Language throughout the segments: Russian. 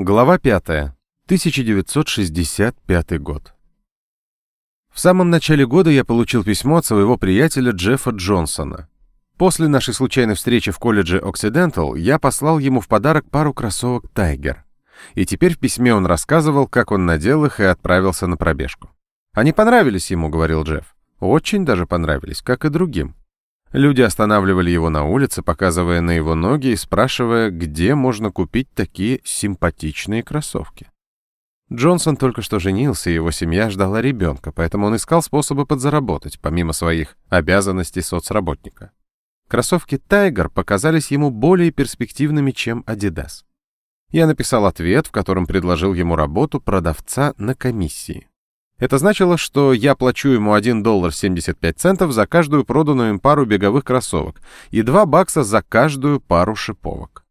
Глава 5. 1965 год. В самом начале года я получил письмо от своего приятеля Джеффа Джонсона. После нашей случайной встречи в колледже Occidental я послал ему в подарок пару кроссовок Tiger. И теперь в письме он рассказывал, как он надел их и отправился на пробежку. «Они понравились ему», — говорил Джефф. «Очень даже понравились, как и другим». Люди останавливали его на улице, показывая на его ноги и спрашивая, где можно купить такие симпатичные кроссовки. Джонсон только что женился, и его семья ждала ребенка, поэтому он искал способы подзаработать, помимо своих обязанностей соцработника. Кроссовки Tiger показались ему более перспективными, чем Adidas. Я написал ответ, в котором предложил ему работу продавца на комиссии. Это значило, что я плачу ему 1 доллар 75 центов за каждую проданную им пару беговых кроссовок и 2 бакса за каждую пару шиповок.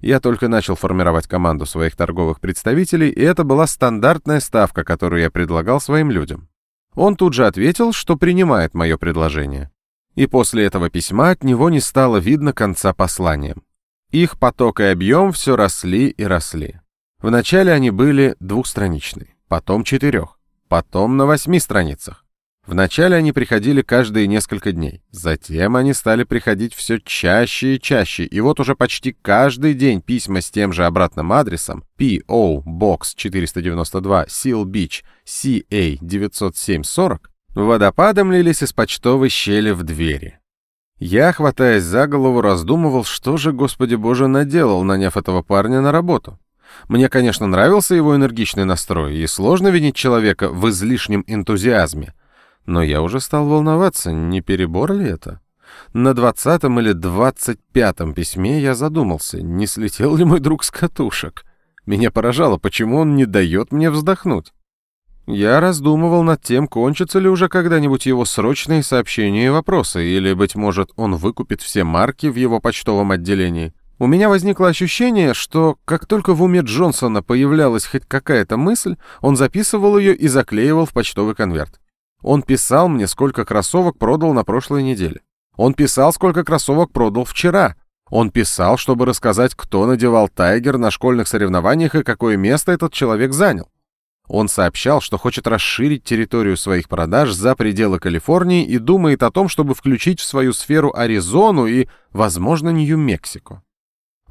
Я только начал формировать команду своих торговых представителей, и это была стандартная ставка, которую я предлагал своим людям. Он тут же ответил, что принимает мое предложение. И после этого письма от него не стало видно конца послания. Их поток и объем все росли и росли. Вначале они были двухстраничные, потом четырех потом на восьми страницах. Вначале они приходили каждые несколько дней, затем они стали приходить все чаще и чаще, и вот уже почти каждый день письма с тем же обратным адресом P.O. Box 492 Seal Beach CA 90740 водопадом лились из почтовой щели в двери. Я, хватаясь за голову, раздумывал, что же, Господи Боже, наделал, наняв этого парня на работу. Мне, конечно, нравился его энергичный настрой, и сложно винить человека в излишнем энтузиазме. Но я уже стал волноваться, не перебор ли это? На двадцатом или двадцать пятом письме я задумался, не слетел ли мой друг с катушек. Меня поражало, почему он не дает мне вздохнуть. Я раздумывал над тем, кончатся ли уже когда-нибудь его срочные сообщения и вопросы, или, быть может, он выкупит все марки в его почтовом отделении. У меня возникло ощущение, что как только в уме Джонсона появлялась хоть какая-то мысль, он записывал ее и заклеивал в почтовый конверт. Он писал мне, сколько кроссовок продал на прошлой неделе. Он писал, сколько кроссовок продал вчера. Он писал, чтобы рассказать, кто надевал тайгер на школьных соревнованиях и какое место этот человек занял. Он сообщал, что хочет расширить территорию своих продаж за пределы Калифорнии и думает о том, чтобы включить в свою сферу Аризону и, возможно, Нью-Мексико.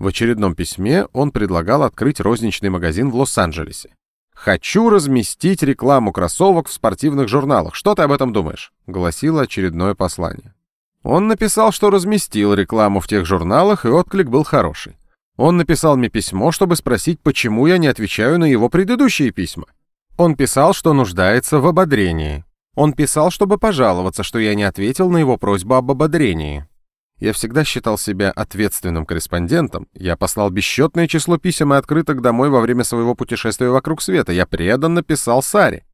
В очередном письме он предлагал открыть розничный магазин в Лос-Анджелесе. «Хочу разместить рекламу кроссовок в спортивных журналах. Что ты об этом думаешь?» — гласило очередное послание. Он написал, что разместил рекламу в тех журналах, и отклик был хороший. Он написал мне письмо, чтобы спросить, почему я не отвечаю на его предыдущие письма. Он писал, что нуждается в ободрении. Он писал, чтобы пожаловаться, что я не ответил на его просьбу об ободрении. Я всегда считал себя ответственным корреспондентом. Я послал бесчетное число писем и открыток домой во время своего путешествия вокруг света. Я преданно писал Саре.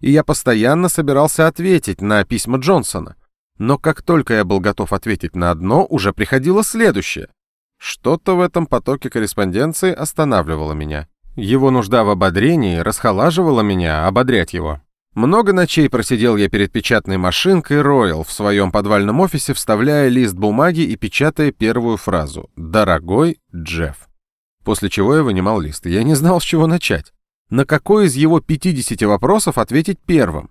И я постоянно собирался ответить на письма Джонсона. Но как только я был готов ответить на одно, уже приходило следующее. Что-то в этом потоке корреспонденции останавливало меня. Его нужда в ободрении расхолаживала меня ободрять его. Много ночей просидел я перед печатной машинкой Royal в своем подвальном офисе, вставляя лист бумаги и печатая первую фразу «Дорогой Джефф». После чего я вынимал лист. Я не знал, с чего начать. На какой из его 50 вопросов ответить первым?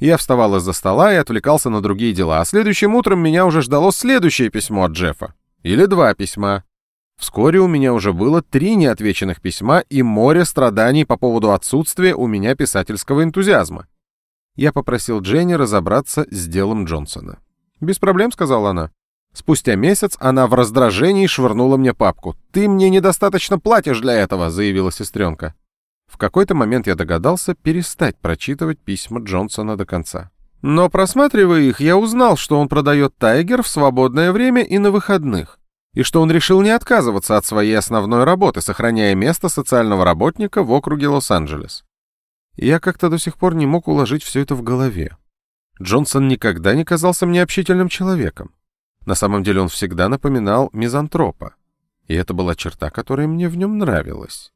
Я вставал из-за стола и отвлекался на другие дела, а следующим утром меня уже ждало следующее письмо от Джеффа. Или два письма. Вскоре у меня уже было три неотвеченных письма и море страданий по поводу отсутствия у меня писательского энтузиазма я попросил Дженни разобраться с делом Джонсона. «Без проблем», — сказала она. Спустя месяц она в раздражении швырнула мне папку. «Ты мне недостаточно платишь для этого», — заявила сестренка. В какой-то момент я догадался перестать прочитывать письма Джонсона до конца. Но просматривая их, я узнал, что он продает Тайгер в свободное время и на выходных, и что он решил не отказываться от своей основной работы, сохраняя место социального работника в округе Лос-Анджелес. Я как-то до сих пор не мог уложить все это в голове. Джонсон никогда не казался мне общительным человеком. На самом деле он всегда напоминал мизантропа. И это была черта, которая мне в нем нравилась.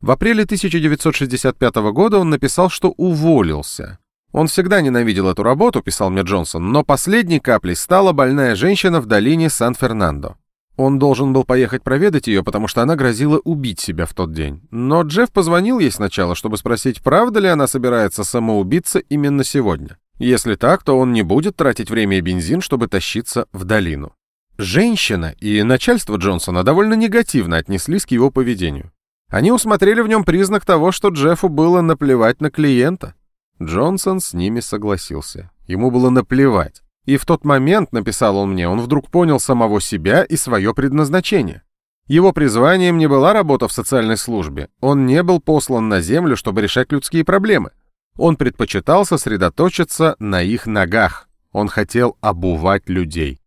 В апреле 1965 года он написал, что уволился. Он всегда ненавидел эту работу, писал мне Джонсон, но последней каплей стала больная женщина в долине Сан-Фернандо. Он должен был поехать проведать ее, потому что она грозила убить себя в тот день. Но Джефф позвонил ей сначала, чтобы спросить, правда ли она собирается самоубиться именно сегодня. Если так, то он не будет тратить время и бензин, чтобы тащиться в долину. Женщина и начальство Джонсона довольно негативно отнеслись к его поведению. Они усмотрели в нем признак того, что Джеффу было наплевать на клиента. Джонсон с ними согласился. Ему было наплевать. И в тот момент, написал он мне, он вдруг понял самого себя и свое предназначение. Его призванием не была работа в социальной службе. Он не был послан на землю, чтобы решать людские проблемы. Он предпочитал сосредоточиться на их ногах. Он хотел обувать людей.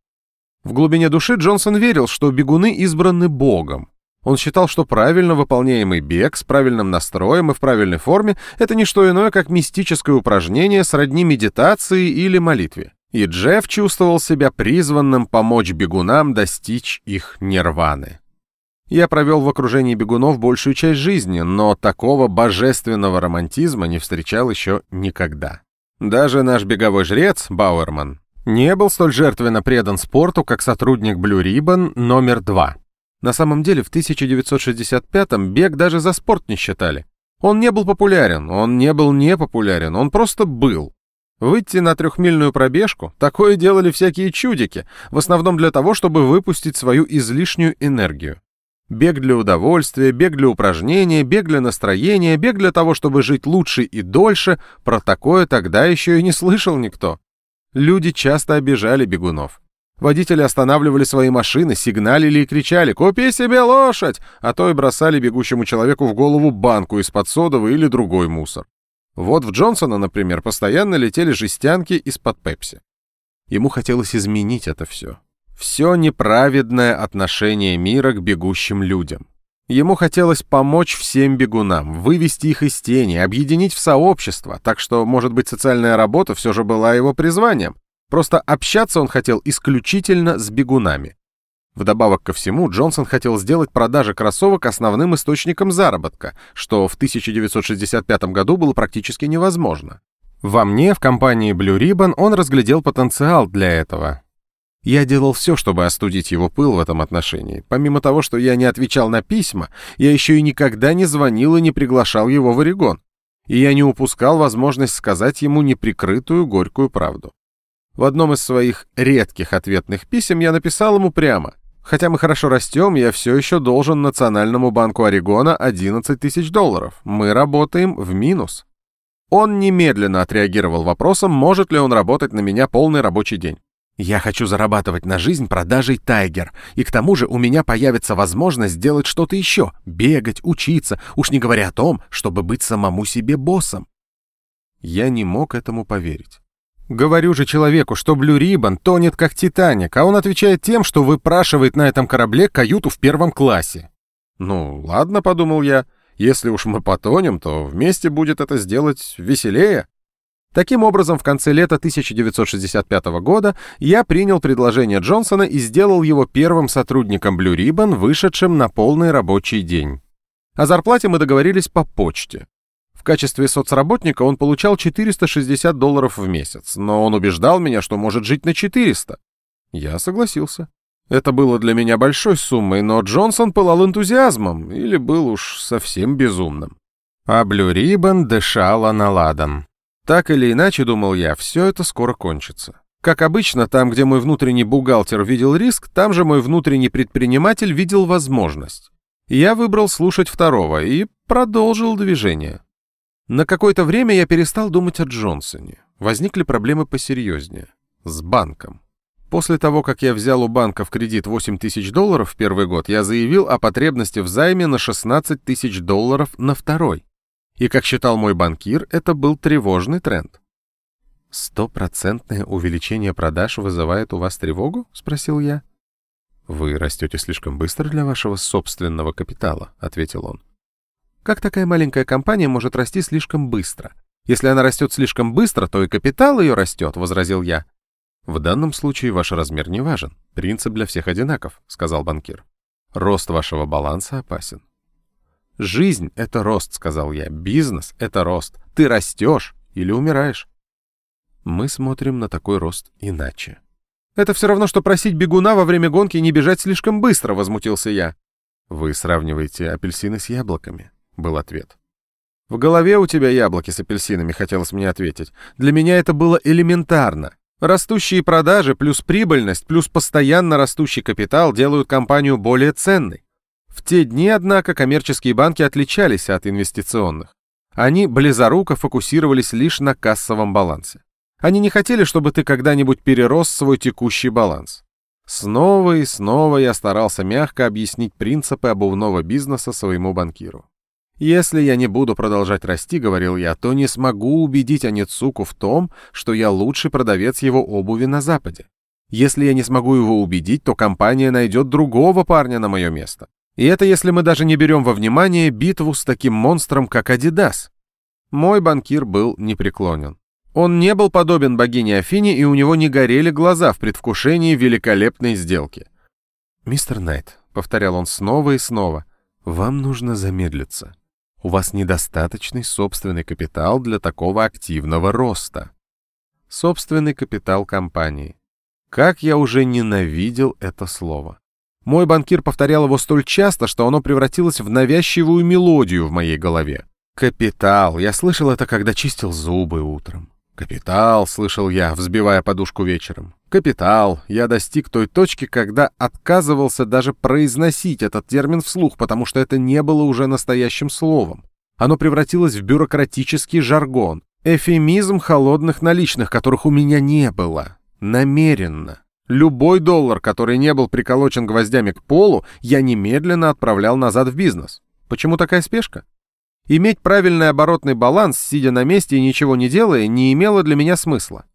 В глубине души Джонсон верил, что бегуны избраны Богом. Он считал, что правильно выполняемый бег с правильным настроем и в правильной форме — это не что иное, как мистическое упражнение сродни медитации или молитве. И Джефф чувствовал себя призванным помочь бегунам достичь их нирваны. Я провел в окружении бегунов большую часть жизни, но такого божественного романтизма не встречал еще никогда. Даже наш беговой жрец, Бауэрман, не был столь жертвенно предан спорту, как сотрудник Blue Ribbon номер два. На самом деле, в 1965-м бег даже за спорт не считали. Он не был популярен, он не был непопулярен, он просто был. Выйти на трехмильную пробежку – такое делали всякие чудики, в основном для того, чтобы выпустить свою излишнюю энергию. Бег для удовольствия, бег для упражнения, бег для настроения, бег для того, чтобы жить лучше и дольше – про такое тогда еще и не слышал никто. Люди часто обижали бегунов. Водители останавливали свои машины, сигналили и кричали «Купи себе лошадь!», а то и бросали бегущему человеку в голову банку из-под содовой или другой мусор. Вот в Джонсона, например, постоянно летели жестянки из-под пепси. Ему хотелось изменить это все. Все неправедное отношение мира к бегущим людям. Ему хотелось помочь всем бегунам, вывести их из тени, объединить в сообщество, так что, может быть, социальная работа все же была его призванием, Просто общаться он хотел исключительно с бегунами. Вдобавок ко всему, Джонсон хотел сделать продажи кроссовок основным источником заработка, что в 1965 году было практически невозможно. Во мне, в компании Blue Ribbon, он разглядел потенциал для этого. Я делал все, чтобы остудить его пыл в этом отношении. Помимо того, что я не отвечал на письма, я еще и никогда не звонил и не приглашал его в Орегон. И я не упускал возможность сказать ему неприкрытую горькую правду. В одном из своих редких ответных писем я написал ему прямо. Хотя мы хорошо растем, я все еще должен Национальному банку Орегона 11 тысяч долларов. Мы работаем в минус. Он немедленно отреагировал вопросом, может ли он работать на меня полный рабочий день. Я хочу зарабатывать на жизнь продажей Тайгер, и к тому же у меня появится возможность сделать что-то еще, бегать, учиться, уж не говоря о том, чтобы быть самому себе боссом. Я не мог этому поверить. Говорю же человеку, что Блю Риббон тонет как Титаник, а он отвечает тем, что выпрашивает на этом корабле каюту в первом классе. Ну, ладно, подумал я, если уж мы потонем, то вместе будет это сделать веселее. Таким образом, в конце лета 1965 года я принял предложение Джонсона и сделал его первым сотрудником Blue Ribbon, вышедшим на полный рабочий день. О зарплате мы договорились по почте. В качестве соцработника он получал 460 долларов в месяц, но он убеждал меня, что может жить на 400. Я согласился. Это было для меня большой суммой, но Джонсон пылал энтузиазмом или был уж совсем безумным. А Блю Риббон дышала на ладан. Так или иначе, думал я, все это скоро кончится. Как обычно, там, где мой внутренний бухгалтер видел риск, там же мой внутренний предприниматель видел возможность. Я выбрал слушать второго и продолжил движение. На какое-то время я перестал думать о Джонсоне. Возникли проблемы посерьезнее. С банком. После того, как я взял у банка в кредит 8 тысяч долларов в первый год, я заявил о потребности в займе на 16 тысяч долларов на второй. И, как считал мой банкир, это был тревожный тренд. «Стопроцентное увеличение продаж вызывает у вас тревогу?» — спросил я. «Вы растете слишком быстро для вашего собственного капитала», — ответил он. Как такая маленькая компания может расти слишком быстро? Если она растет слишком быстро, то и капитал ее растет, возразил я. В данном случае ваш размер не важен. Принцип для всех одинаков, сказал банкир. Рост вашего баланса опасен. Жизнь — это рост, сказал я. Бизнес — это рост. Ты растешь или умираешь. Мы смотрим на такой рост иначе. «Это все равно, что просить бегуна во время гонки не бежать слишком быстро», — возмутился я. «Вы сравниваете апельсины с яблоками», — был ответ. «В голове у тебя яблоки с апельсинами», — хотелось мне ответить. «Для меня это было элементарно. Растущие продажи плюс прибыльность плюс постоянно растущий капитал делают компанию более ценной. В те дни, однако, коммерческие банки отличались от инвестиционных. Они близоруко фокусировались лишь на кассовом балансе. Они не хотели, чтобы ты когда-нибудь перерос свой текущий баланс. Снова и снова я старался мягко объяснить принципы обувного бизнеса своему банкиру. «Если я не буду продолжать расти, — говорил я, — то не смогу убедить Аницуку в том, что я лучший продавец его обуви на Западе. Если я не смогу его убедить, то компания найдет другого парня на мое место. И это если мы даже не берем во внимание битву с таким монстром, как Адидас. Мой банкир был непреклонен. Он не был подобен богине Афине, и у него не горели глаза в предвкушении великолепной сделки. «Мистер Найт», — повторял он снова и снова, — «вам нужно замедлиться. У вас недостаточный собственный капитал для такого активного роста. Собственный капитал компании. Как я уже ненавидел это слово. Мой банкир повторял его столь часто, что оно превратилось в навязчивую мелодию в моей голове. Капитал. Я слышал это, когда чистил зубы утром. Капитал, слышал я, взбивая подушку вечером. Капитал. Я достиг той точки, когда отказывался даже произносить этот термин вслух, потому что это не было уже настоящим словом. Оно превратилось в бюрократический жаргон, эфемизм холодных наличных, которых у меня не было. Намеренно. Любой доллар, который не был приколочен гвоздями к полу, я немедленно отправлял назад в бизнес. Почему такая спешка? Иметь правильный оборотный баланс, сидя на месте и ничего не делая, не имело для меня смысла.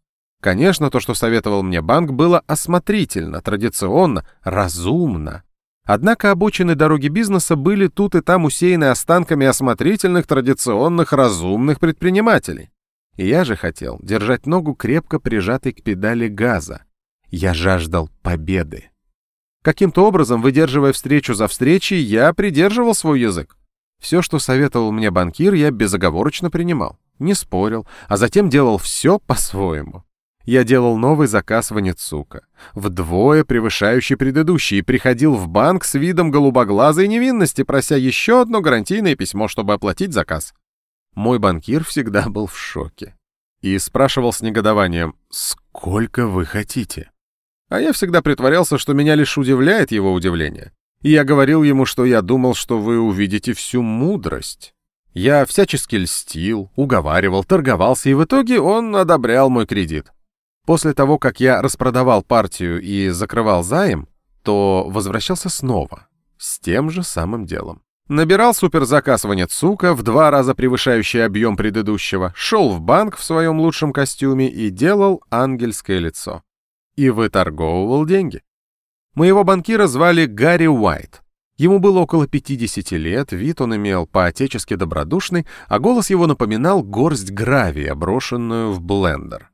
Конечно, то, что советовал мне банк, было осмотрительно, традиционно, разумно. Однако обочины дороги бизнеса были тут и там усеяны останками осмотрительных, традиционных, разумных предпринимателей. И я же хотел держать ногу крепко прижатой к педали газа. Я жаждал победы. Каким-то образом, выдерживая встречу за встречей, я придерживал свой язык. Все, что советовал мне банкир, я безоговорочно принимал, не спорил, а затем делал все по-своему. Я делал новый заказ в Аницука, вдвое превышающий предыдущий, и приходил в банк с видом голубоглазой невинности, прося еще одно гарантийное письмо, чтобы оплатить заказ. Мой банкир всегда был в шоке и спрашивал с негодованием «Сколько вы хотите?». А я всегда притворялся, что меня лишь удивляет его удивление. Я говорил ему, что я думал, что вы увидите всю мудрость. Я всячески льстил, уговаривал, торговался, и в итоге он одобрял мой кредит. После того, как я распродавал партию и закрывал займ, то возвращался снова, с тем же самым делом. Набирал суперзаказ Ванецука, в два раза превышающий объем предыдущего, шел в банк в своем лучшем костюме и делал ангельское лицо. И выторговывал деньги. Моего банкира звали Гарри Уайт. Ему было около 50 лет, вид он имел по-отечески добродушный, а голос его напоминал горсть гравия, брошенную в блендер.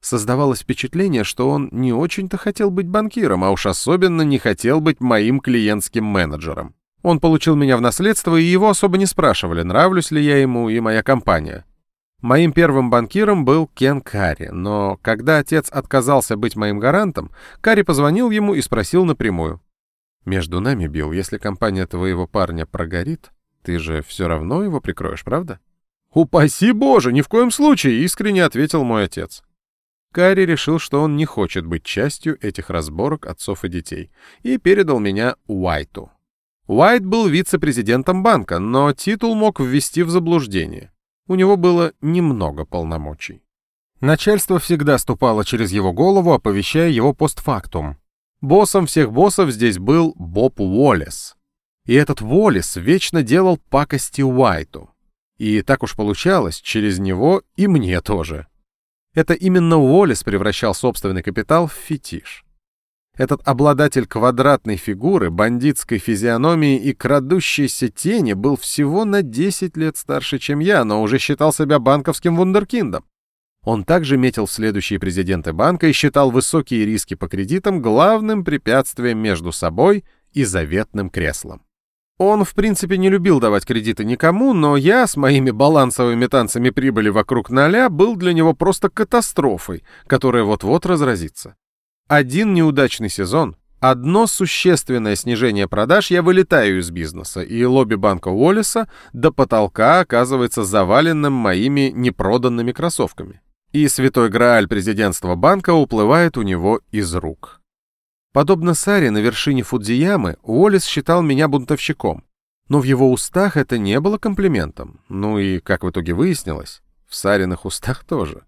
Создавалось впечатление, что он не очень-то хотел быть банкиром, а уж особенно не хотел быть моим клиентским менеджером. Он получил меня в наследство, и его особо не спрашивали, нравлюсь ли я ему и моя компания. Моим первым банкиром был Кен Карри, но когда отец отказался быть моим гарантом, Карри позвонил ему и спросил напрямую. «Между нами, Билл, если компания твоего парня прогорит, ты же все равно его прикроешь, правда?» «Упаси Боже, ни в коем случае!» — искренне ответил мой отец. Карри решил, что он не хочет быть частью этих разборок отцов и детей, и передал меня Уайту. Уайт был вице-президентом банка, но титул мог ввести в заблуждение у него было немного полномочий. Начальство всегда ступало через его голову, оповещая его постфактум. Боссом всех боссов здесь был Боб Уоллес. И этот Уоллес вечно делал пакости Уайту. И так уж получалось, через него и мне тоже. Это именно Уоллес превращал собственный капитал в фетиш. Этот обладатель квадратной фигуры, бандитской физиономии и крадущейся тени был всего на 10 лет старше, чем я, но уже считал себя банковским вундеркиндом. Он также метил в следующие президенты банка и считал высокие риски по кредитам главным препятствием между собой и заветным креслом. Он, в принципе, не любил давать кредиты никому, но я с моими балансовыми танцами прибыли вокруг ноля был для него просто катастрофой, которая вот-вот разразится. Один неудачный сезон, одно существенное снижение продаж, я вылетаю из бизнеса, и лобби банка Уоллеса до потолка оказывается заваленным моими непроданными кроссовками. И святой Грааль президентства банка уплывает у него из рук. Подобно Саре на вершине Фудзиямы, Уоллес считал меня бунтовщиком. Но в его устах это не было комплиментом. Ну и, как в итоге выяснилось, в Сариных устах тоже.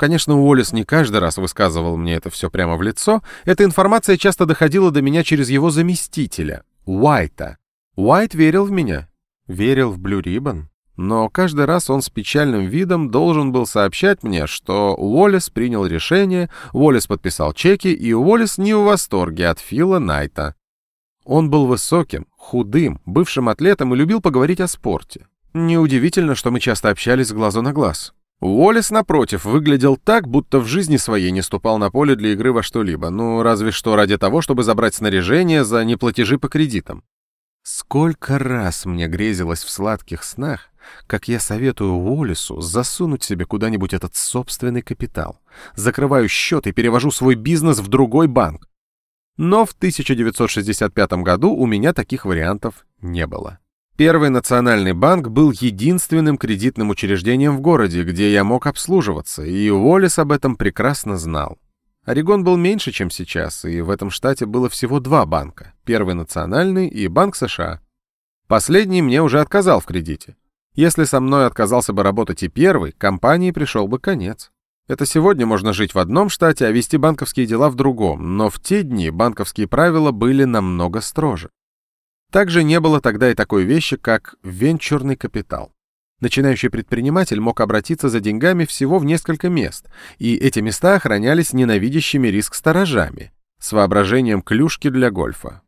Конечно, Уоллес не каждый раз высказывал мне это все прямо в лицо. Эта информация часто доходила до меня через его заместителя, Уайта. Уайт верил в меня. Верил в Блю Риббон. Но каждый раз он с печальным видом должен был сообщать мне, что Уоллес принял решение, Уоллес подписал чеки, и Уоллес не в восторге от Фила Найта. Он был высоким, худым, бывшим атлетом и любил поговорить о спорте. Неудивительно, что мы часто общались глазу на глаз. Уоллес, напротив, выглядел так, будто в жизни своей не ступал на поле для игры во что-либо, ну, разве что ради того, чтобы забрать снаряжение за неплатежи по кредитам. Сколько раз мне грезилось в сладких снах, как я советую Уоллесу засунуть себе куда-нибудь этот собственный капитал. Закрываю счет и перевожу свой бизнес в другой банк. Но в 1965 году у меня таких вариантов не было. Первый национальный банк был единственным кредитным учреждением в городе, где я мог обслуживаться, и Уоллес об этом прекрасно знал. Орегон был меньше, чем сейчас, и в этом штате было всего два банка. Первый национальный и Банк США. Последний мне уже отказал в кредите. Если со мной отказался бы работать и первый, компании пришел бы конец. Это сегодня можно жить в одном штате, а вести банковские дела в другом, но в те дни банковские правила были намного строже. Также не было тогда и такой вещи, как венчурный капитал. Начинающий предприниматель мог обратиться за деньгами всего в несколько мест, и эти места охранялись ненавидящими риск сторожами, с воображением клюшки для гольфа.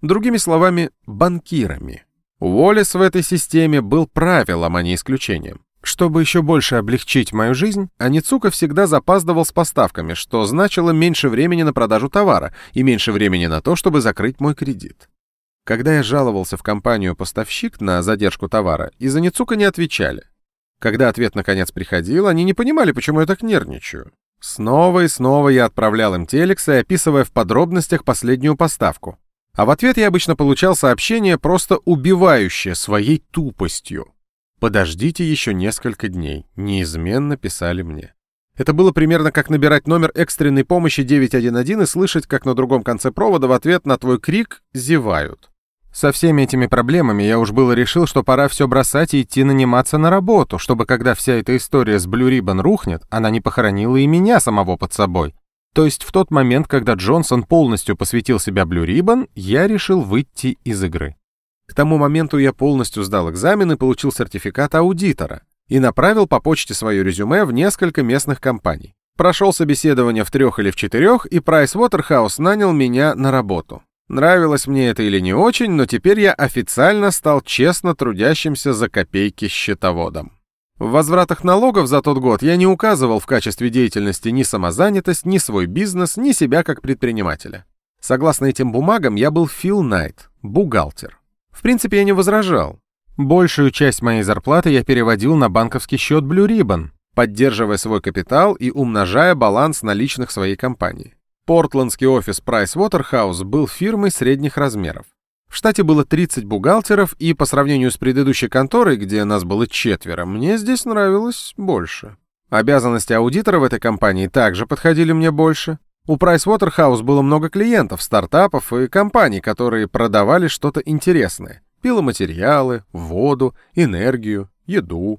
Другими словами, банкирами. Уоллес в этой системе был правилом, а не исключением. Чтобы еще больше облегчить мою жизнь, Аницука всегда запаздывал с поставками, что значило меньше времени на продажу товара и меньше времени на то, чтобы закрыть мой кредит. Когда я жаловался в компанию-поставщик на задержку товара, из Аницука не отвечали. Когда ответ наконец приходил, они не понимали, почему я так нервничаю. Снова и снова я отправлял им телексы, описывая в подробностях последнюю поставку. А в ответ я обычно получал сообщение, просто убивающее своей тупостью. «Подождите еще несколько дней», — неизменно писали мне. Это было примерно как набирать номер экстренной помощи 911 и слышать, как на другом конце провода в ответ на твой крик зевают. Со всеми этими проблемами я уж было решил, что пора все бросать и идти наниматься на работу, чтобы когда вся эта история с Блю Риббон рухнет, она не похоронила и меня самого под собой. То есть в тот момент, когда Джонсон полностью посвятил себя Блю Риббон, я решил выйти из игры. К тому моменту я полностью сдал экзамен и получил сертификат аудитора и направил по почте свое резюме в несколько местных компаний. Прошел собеседование в трех или в четырех, и Уотерхаус нанял меня на работу. Нравилось мне это или не очень, но теперь я официально стал честно трудящимся за копейки счетоводом. В возвратах налогов за тот год я не указывал в качестве деятельности ни самозанятость, ни свой бизнес, ни себя как предпринимателя. Согласно этим бумагам, я был Фил Найт, бухгалтер. В принципе, я не возражал. Большую часть моей зарплаты я переводил на банковский счет Blue Ribbon, поддерживая свой капитал и умножая баланс наличных своей компании. Портландский офис Pricewaterhouse был фирмой средних размеров. В штате было 30 бухгалтеров, и по сравнению с предыдущей конторой, где нас было четверо, мне здесь нравилось больше. Обязанности аудитора в этой компании также подходили мне больше. У Pricewaterhouse было много клиентов, стартапов и компаний, которые продавали что-то интересное. Пиломатериалы, воду, энергию, еду.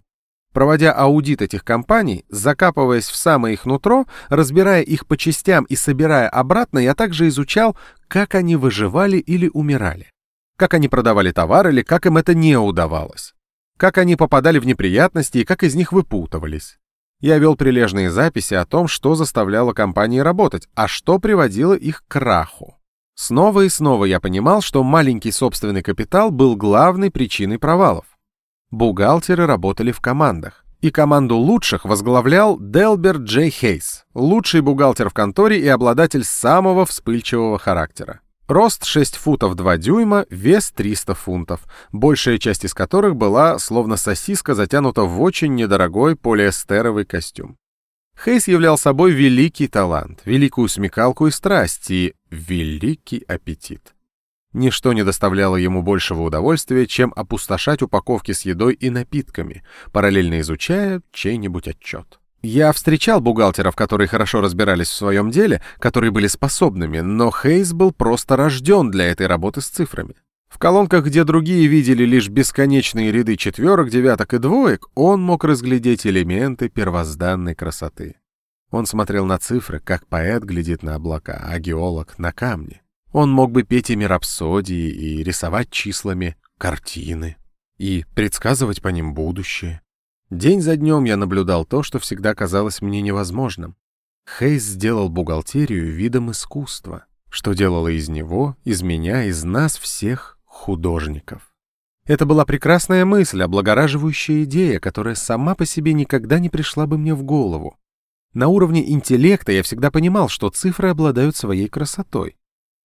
Проводя аудит этих компаний, закапываясь в самое их нутро, разбирая их по частям и собирая обратно, я также изучал, как они выживали или умирали. Как они продавали товар или как им это не удавалось. Как они попадали в неприятности и как из них выпутывались. Я вел прилежные записи о том, что заставляло компании работать, а что приводило их к краху. Снова и снова я понимал, что маленький собственный капитал был главной причиной провалов. Бухгалтеры работали в командах. И команду лучших возглавлял Делбер Джей Хейс, лучший бухгалтер в конторе и обладатель самого вспыльчивого характера. Рост 6 футов 2 дюйма, вес 300 фунтов, большая часть из которых была, словно сосиска, затянута в очень недорогой полиэстеровый костюм. Хейс являл собой великий талант, великую смекалку и страсть и великий аппетит. Ничто не доставляло ему большего удовольствия, чем опустошать упаковки с едой и напитками, параллельно изучая чей-нибудь отчет. Я встречал бухгалтеров, которые хорошо разбирались в своем деле, которые были способными, но Хейс был просто рожден для этой работы с цифрами. В колонках, где другие видели лишь бесконечные ряды четверок, девяток и двоек, он мог разглядеть элементы первозданной красоты. Он смотрел на цифры, как поэт глядит на облака, а геолог — на камни. Он мог бы петь ими рапсодии и рисовать числами картины, и предсказывать по ним будущее. День за днем я наблюдал то, что всегда казалось мне невозможным. Хейс сделал бухгалтерию видом искусства, что делало из него, из меня, из нас всех художников. Это была прекрасная мысль, облагораживающая идея, которая сама по себе никогда не пришла бы мне в голову. На уровне интеллекта я всегда понимал, что цифры обладают своей красотой.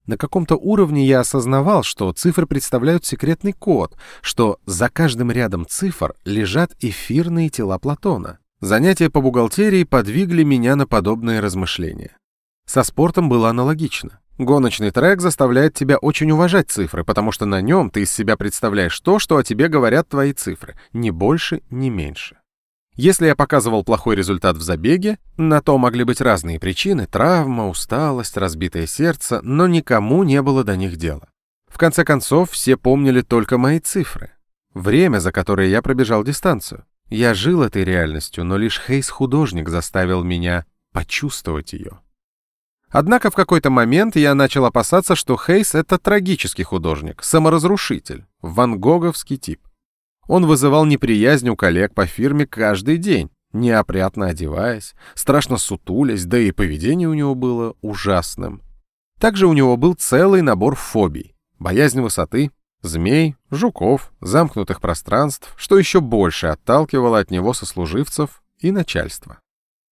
На каком-то уровне я осознавал, что цифры представляют секретный код, что за каждым рядом цифр лежат эфирные тела Платона. Занятия по бухгалтерии подвигли меня на подобные размышления. Со спортом было аналогично. Гоночный трек заставляет тебя очень уважать цифры, потому что на нем ты из себя представляешь то, что о тебе говорят твои цифры, ни больше, ни меньше. Если я показывал плохой результат в забеге, на то могли быть разные причины – травма, усталость, разбитое сердце, но никому не было до них дела. В конце концов, все помнили только мои цифры. Время, за которое я пробежал дистанцию. Я жил этой реальностью, но лишь Хейс-художник заставил меня почувствовать ее. Однако в какой-то момент я начал опасаться, что Хейс — это трагический художник, саморазрушитель, ван Гоговский тип. Он вызывал неприязнь у коллег по фирме каждый день, неопрятно одеваясь, страшно сутулясь, да и поведение у него было ужасным. Также у него был целый набор фобий. Боязнь высоты, змей, жуков, замкнутых пространств, что еще больше отталкивало от него сослуживцев и начальства.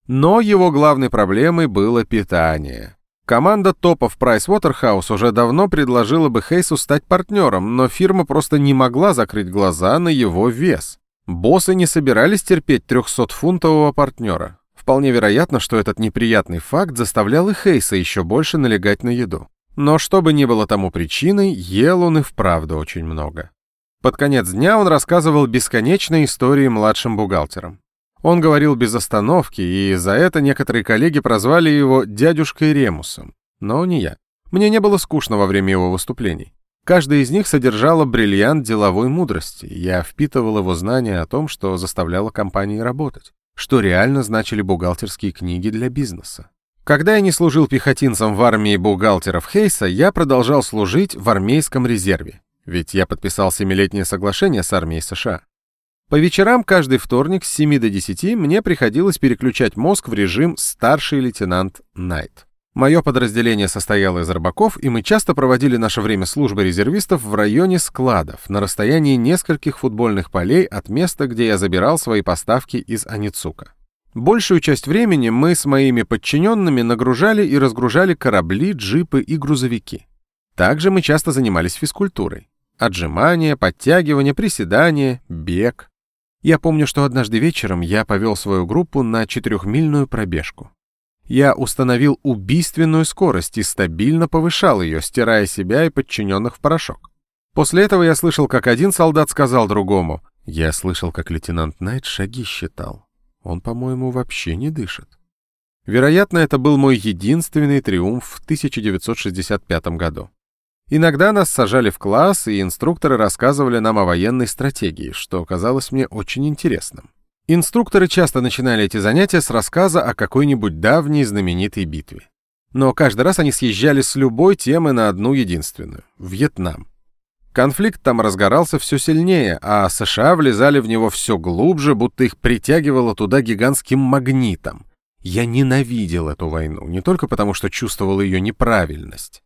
Но его главной проблемой было питание. Команда топов Pricewaterhouse уже давно предложила бы Хейсу стать партнером, но фирма просто не могла закрыть глаза на его вес. Боссы не собирались терпеть 300-фунтового партнера. Вполне вероятно, что этот неприятный факт заставлял и Хейса еще больше налегать на еду. Но что бы ни было тому причиной, ел он и вправду очень много. Под конец дня он рассказывал бесконечные истории младшим бухгалтерам. Он говорил без остановки, и за это некоторые коллеги прозвали его «дядюшкой Ремусом». Но не я. Мне не было скучно во время его выступлений. Каждая из них содержала бриллиант деловой мудрости. Я впитывал его знания о том, что заставляло компании работать, что реально значили бухгалтерские книги для бизнеса. Когда я не служил пехотинцем в армии бухгалтеров Хейса, я продолжал служить в армейском резерве, ведь я подписал семилетнее соглашение с армией США. По вечерам каждый вторник с 7 до 10 мне приходилось переключать мозг в режим «старший лейтенант Найт». Мое подразделение состояло из рыбаков, и мы часто проводили наше время службы резервистов в районе складов, на расстоянии нескольких футбольных полей от места, где я забирал свои поставки из Аницука. Большую часть времени мы с моими подчиненными нагружали и разгружали корабли, джипы и грузовики. Также мы часто занимались физкультурой. Отжимания, подтягивания, приседания, бег. Я помню, что однажды вечером я повел свою группу на четырехмильную пробежку. Я установил убийственную скорость и стабильно повышал ее, стирая себя и подчиненных в порошок. После этого я слышал, как один солдат сказал другому, я слышал, как лейтенант Найт шаги считал. Он, по-моему, вообще не дышит. Вероятно, это был мой единственный триумф в 1965 году. Иногда нас сажали в класс, и инструкторы рассказывали нам о военной стратегии, что казалось мне очень интересным. Инструкторы часто начинали эти занятия с рассказа о какой-нибудь давней знаменитой битве. Но каждый раз они съезжали с любой темы на одну единственную — Вьетнам. Конфликт там разгорался все сильнее, а США влезали в него все глубже, будто их притягивало туда гигантским магнитом. Я ненавидел эту войну, не только потому, что чувствовал ее неправильность.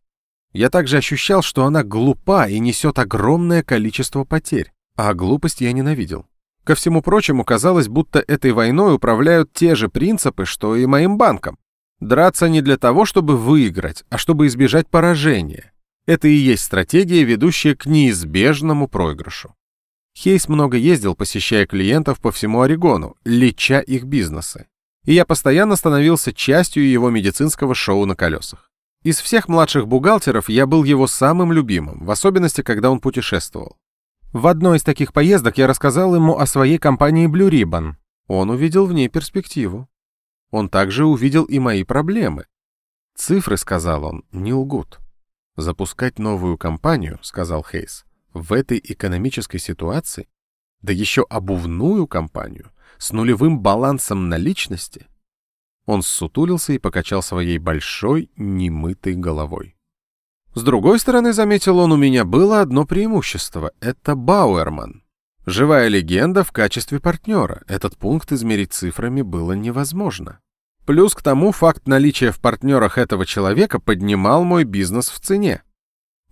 Я также ощущал, что она глупа и несет огромное количество потерь, а глупость я ненавидел. Ко всему прочему, казалось, будто этой войной управляют те же принципы, что и моим банком. Драться не для того, чтобы выиграть, а чтобы избежать поражения. Это и есть стратегия, ведущая к неизбежному проигрышу. Хейс много ездил, посещая клиентов по всему Орегону, леча их бизнесы. и я постоянно становился частью его медицинского шоу на колесах. Из всех младших бухгалтеров я был его самым любимым, в особенности, когда он путешествовал. В одной из таких поездок я рассказал ему о своей компании Blue Ribbon. Он увидел в ней перспективу. Он также увидел и мои проблемы. Цифры, сказал он, не лгут. Запускать новую компанию, сказал Хейс, в этой экономической ситуации, да еще обувную компанию, с нулевым балансом наличности. Он ссутулился и покачал своей большой, немытой головой. С другой стороны, заметил он, у меня было одно преимущество — это Бауэрман. Живая легенда в качестве партнера. Этот пункт измерить цифрами было невозможно. Плюс к тому факт наличия в партнерах этого человека поднимал мой бизнес в цене.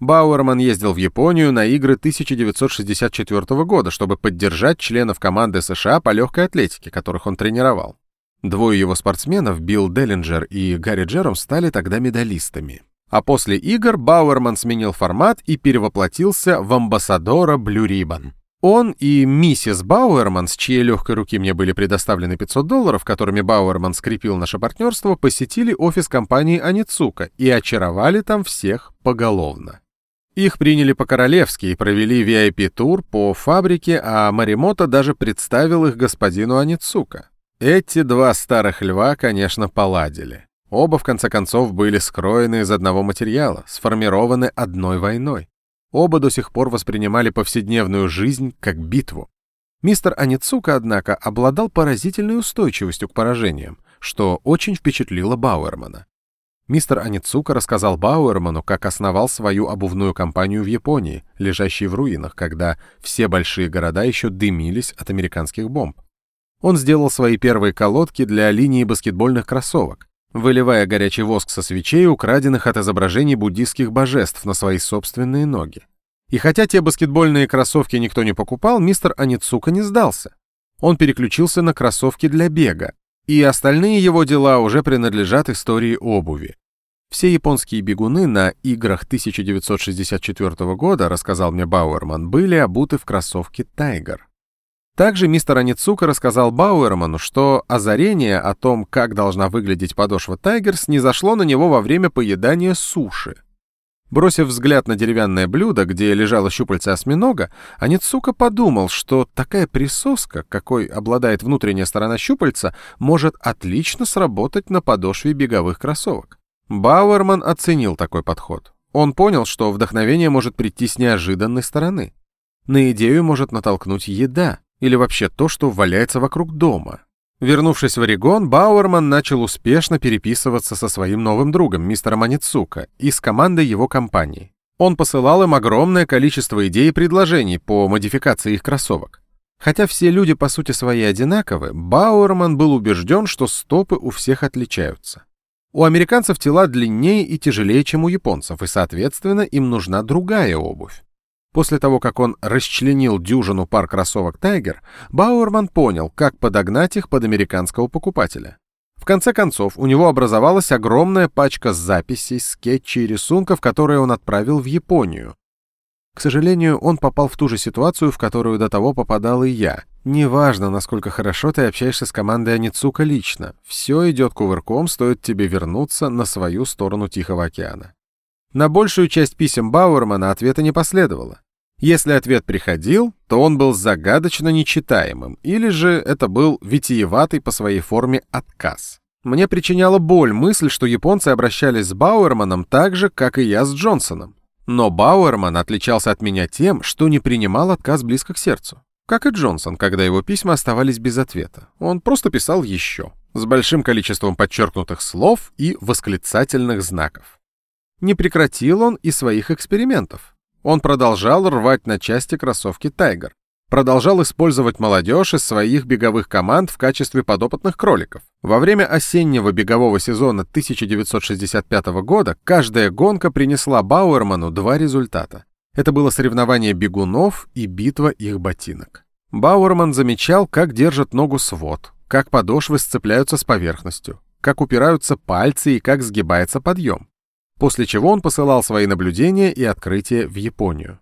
Бауэрман ездил в Японию на игры 1964 года, чтобы поддержать членов команды США по легкой атлетике, которых он тренировал. Двое его спортсменов, Билл Деллинджер и Гарри Джером, стали тогда медалистами. А после игр Бауэрман сменил формат и перевоплотился в амбассадора Blue Ribbon. Он и миссис Бауэрман, с чьей легкой руки мне были предоставлены 500 долларов, которыми Бауэрман скрепил наше партнерство, посетили офис компании Аницука и очаровали там всех поголовно. Их приняли по-королевски и провели VIP-тур по фабрике, а Маримото даже представил их господину Аницука. Эти два старых льва, конечно, поладили. Оба, в конце концов, были скроены из одного материала, сформированы одной войной. Оба до сих пор воспринимали повседневную жизнь как битву. Мистер Аницука, однако, обладал поразительной устойчивостью к поражениям, что очень впечатлило Бауэрмана. Мистер Аницука рассказал Бауэрману, как основал свою обувную компанию в Японии, лежащей в руинах, когда все большие города еще дымились от американских бомб. Он сделал свои первые колодки для линии баскетбольных кроссовок, выливая горячий воск со свечей, украденных от изображений буддийских божеств на свои собственные ноги. И хотя те баскетбольные кроссовки никто не покупал, мистер Аницука не сдался. Он переключился на кроссовки для бега, и остальные его дела уже принадлежат истории обуви. Все японские бегуны на играх 1964 года, рассказал мне Бауэрман, были обуты в кроссовки «Тайгер». Также мистер Аницука рассказал Бауэрману, что озарение о том, как должна выглядеть подошва Тайгерс, не зашло на него во время поедания суши. Бросив взгляд на деревянное блюдо, где лежало щупальце осьминога, Аницука подумал, что такая присоска, какой обладает внутренняя сторона щупальца, может отлично сработать на подошве беговых кроссовок. Бауэрман оценил такой подход. Он понял, что вдохновение может прийти с неожиданной стороны. На идею может натолкнуть еда или вообще то, что валяется вокруг дома. Вернувшись в Орегон, Бауэрман начал успешно переписываться со своим новым другом, мистером Аницука, и с командой его компании. Он посылал им огромное количество идей и предложений по модификации их кроссовок. Хотя все люди по сути своей одинаковы, Бауэрман был убежден, что стопы у всех отличаются. У американцев тела длиннее и тяжелее, чем у японцев, и, соответственно, им нужна другая обувь. После того, как он расчленил дюжину пар кроссовок Tiger, Бауэрман понял, как подогнать их под американского покупателя. В конце концов, у него образовалась огромная пачка записей, скетчей и рисунков, которые он отправил в Японию. К сожалению, он попал в ту же ситуацию, в которую до того попадал и я. Неважно, насколько хорошо ты общаешься с командой Аницука лично, все идет кувырком, стоит тебе вернуться на свою сторону Тихого океана. На большую часть писем Бауэрмана ответа не последовало. Если ответ приходил, то он был загадочно нечитаемым, или же это был витиеватый по своей форме отказ. Мне причиняла боль мысль, что японцы обращались с Бауэрманом так же, как и я с Джонсоном. Но Бауэрман отличался от меня тем, что не принимал отказ близко к сердцу. Как и Джонсон, когда его письма оставались без ответа. Он просто писал еще, с большим количеством подчеркнутых слов и восклицательных знаков. Не прекратил он и своих экспериментов. Он продолжал рвать на части кроссовки Tiger. Продолжал использовать молодежь из своих беговых команд в качестве подопытных кроликов. Во время осеннего бегового сезона 1965 года каждая гонка принесла Бауэрману два результата. Это было соревнование бегунов и битва их ботинок. Бауэрман замечал, как держат ногу свод, как подошвы сцепляются с поверхностью, как упираются пальцы и как сгибается подъем после чего он посылал свои наблюдения и открытия в Японию.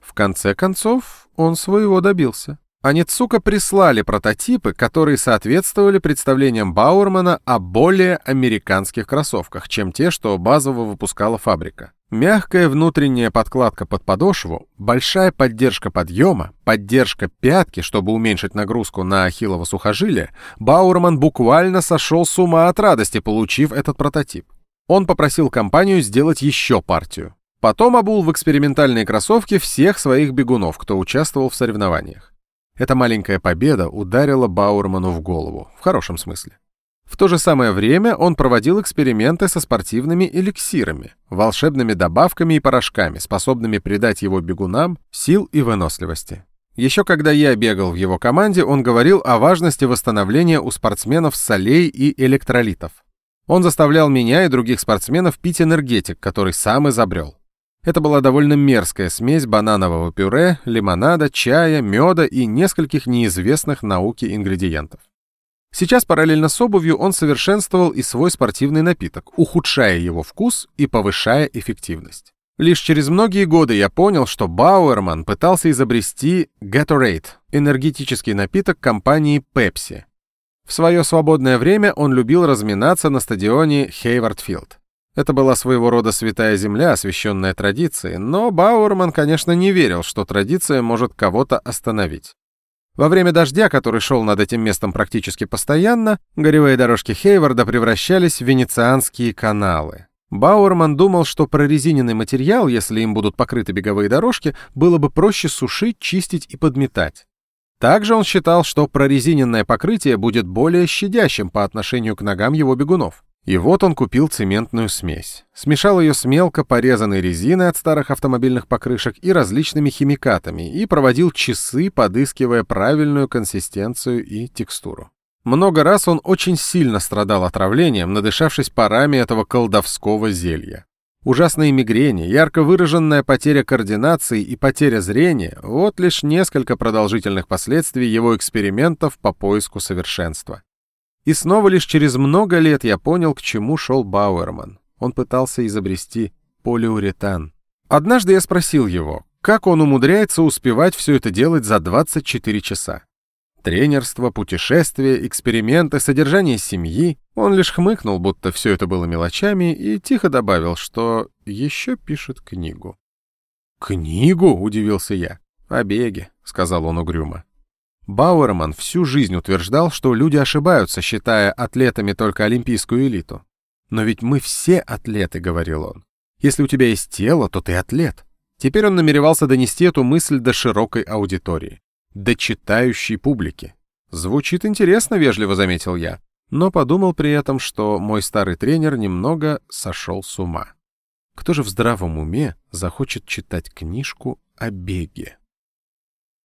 В конце концов, он своего добился. Аницука прислали прототипы, которые соответствовали представлениям Бауэрмана о более американских кроссовках, чем те, что базово выпускала фабрика. Мягкая внутренняя подкладка под подошву, большая поддержка подъема, поддержка пятки, чтобы уменьшить нагрузку на ахиллово сухожилие, Бауэрман буквально сошел с ума от радости, получив этот прототип. Он попросил компанию сделать еще партию. Потом обул в экспериментальные кроссовки всех своих бегунов, кто участвовал в соревнованиях. Эта маленькая победа ударила Баурману в голову, в хорошем смысле. В то же самое время он проводил эксперименты со спортивными эликсирами, волшебными добавками и порошками, способными придать его бегунам сил и выносливости. Еще когда я бегал в его команде, он говорил о важности восстановления у спортсменов солей и электролитов. Он заставлял меня и других спортсменов пить энергетик, который сам изобрел. Это была довольно мерзкая смесь бананового пюре, лимонада, чая, меда и нескольких неизвестных науке ингредиентов. Сейчас параллельно с обувью он совершенствовал и свой спортивный напиток, ухудшая его вкус и повышая эффективность. Лишь через многие годы я понял, что Бауэрман пытался изобрести Gatorade, энергетический напиток компании Pepsi. В свое свободное время он любил разминаться на стадионе Хейвардфилд. Это была своего рода святая земля, освященная традицией, но Бауэрман, конечно, не верил, что традиция может кого-то остановить. Во время дождя, который шел над этим местом практически постоянно, горевые дорожки Хейварда превращались в венецианские каналы. Бауэрман думал, что прорезиненный материал, если им будут покрыты беговые дорожки, было бы проще сушить, чистить и подметать. Также он считал, что прорезиненное покрытие будет более щадящим по отношению к ногам его бегунов. И вот он купил цементную смесь. Смешал ее с мелко порезанной резиной от старых автомобильных покрышек и различными химикатами и проводил часы, подыскивая правильную консистенцию и текстуру. Много раз он очень сильно страдал отравлением, надышавшись парами этого колдовского зелья. Ужасные мигрени, ярко выраженная потеря координации и потеря зрения – вот лишь несколько продолжительных последствий его экспериментов по поиску совершенства. И снова лишь через много лет я понял, к чему шел Бауэрман. Он пытался изобрести полиуретан. Однажды я спросил его, как он умудряется успевать все это делать за 24 часа. Тренерство, путешествия, эксперименты, содержание семьи. Он лишь хмыкнул, будто все это было мелочами, и тихо добавил, что еще пишет книгу. «Книгу?» — удивился я. «О беге», — сказал он угрюмо. Бауэрман всю жизнь утверждал, что люди ошибаются, считая атлетами только олимпийскую элиту. «Но ведь мы все атлеты», — говорил он. «Если у тебя есть тело, то ты атлет». Теперь он намеревался донести эту мысль до широкой аудитории, до читающей публики. «Звучит интересно», — вежливо заметил я, но подумал при этом, что мой старый тренер немного сошел с ума. Кто же в здравом уме захочет читать книжку о беге?